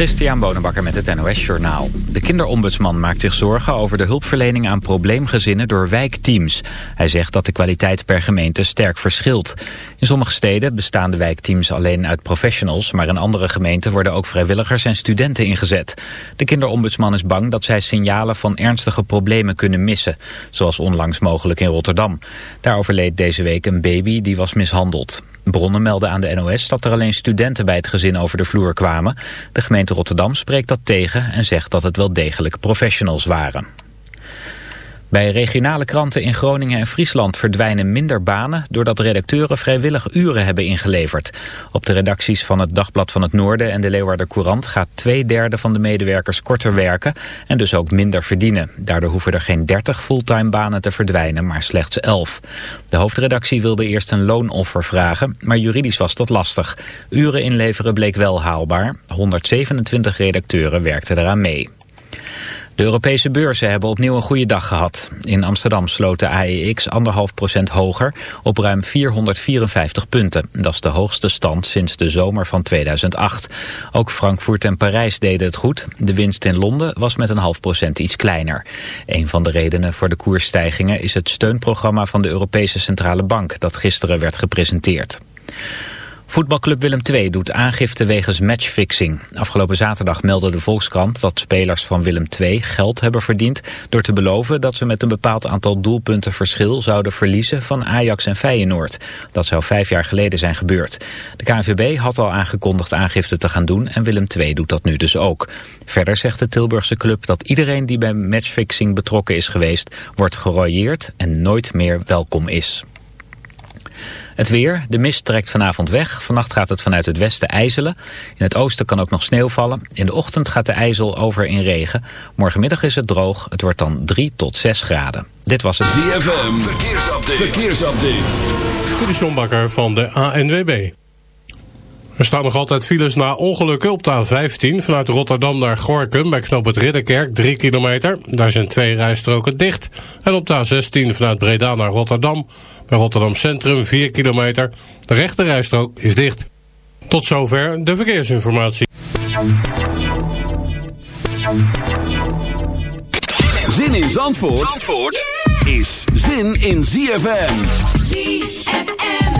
Christian Bonenbakker met het NOS Journaal. De kinderombudsman maakt zich zorgen over de hulpverlening aan probleemgezinnen door wijkteams. Hij zegt dat de kwaliteit per gemeente sterk verschilt. In sommige steden bestaan de wijkteams alleen uit professionals... maar in andere gemeenten worden ook vrijwilligers en studenten ingezet. De kinderombudsman is bang dat zij signalen van ernstige problemen kunnen missen. Zoals onlangs mogelijk in Rotterdam. Daar overleed deze week een baby die was mishandeld. Bronnen melden aan de NOS dat er alleen studenten bij het gezin over de vloer kwamen. De gemeente Rotterdam spreekt dat tegen en zegt dat het wel degelijk professionals waren. Bij regionale kranten in Groningen en Friesland verdwijnen minder banen... doordat redacteuren vrijwillig uren hebben ingeleverd. Op de redacties van het Dagblad van het Noorden en de Leeuwarder Courant... gaat twee derde van de medewerkers korter werken en dus ook minder verdienen. Daardoor hoeven er geen 30 fulltime banen te verdwijnen, maar slechts 11. De hoofdredactie wilde eerst een loonoffer vragen, maar juridisch was dat lastig. Uren inleveren bleek wel haalbaar. 127 redacteuren werkten eraan mee. De Europese beurzen hebben opnieuw een goede dag gehad. In Amsterdam sloot de AEX 1,5% hoger op ruim 454 punten. Dat is de hoogste stand sinds de zomer van 2008. Ook Frankfurt en Parijs deden het goed. De winst in Londen was met een half procent iets kleiner. Een van de redenen voor de koersstijgingen is het steunprogramma van de Europese Centrale Bank dat gisteren werd gepresenteerd. Voetbalclub Willem II doet aangifte wegens matchfixing. Afgelopen zaterdag meldde de Volkskrant dat spelers van Willem II geld hebben verdiend... door te beloven dat ze met een bepaald aantal doelpunten verschil zouden verliezen van Ajax en Feyenoord. Dat zou vijf jaar geleden zijn gebeurd. De KNVB had al aangekondigd aangifte te gaan doen en Willem II doet dat nu dus ook. Verder zegt de Tilburgse club dat iedereen die bij matchfixing betrokken is geweest... wordt geroyeerd en nooit meer welkom is. Het weer, de mist trekt vanavond weg. Vannacht gaat het vanuit het westen ijzelen. In het oosten kan ook nog sneeuw vallen. In de ochtend gaat de ijzel over in regen. Morgenmiddag is het droog. Het wordt dan 3 tot 6 graden. Dit was het ZFM. Verkeersupdate. Verkeersupdate. De van de ANWB. Er staan nog altijd files na ongelukken op de A15 vanuit Rotterdam naar Gorkum bij knoop het Ridderkerk 3 kilometer. Daar zijn twee rijstroken dicht. En op de A16 vanuit Breda naar Rotterdam bij Rotterdam Centrum 4 kilometer. De rechte rijstrook is dicht. Tot zover de verkeersinformatie. Zin in Zandvoort, Zandvoort is zin in ZFM. ZFM.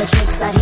The chicks out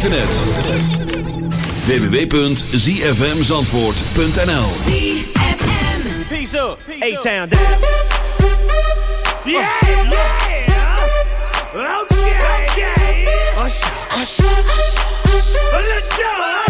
internet. www.zfmzandvoort.nl Peace up. A-Town. Yeah, Let's go.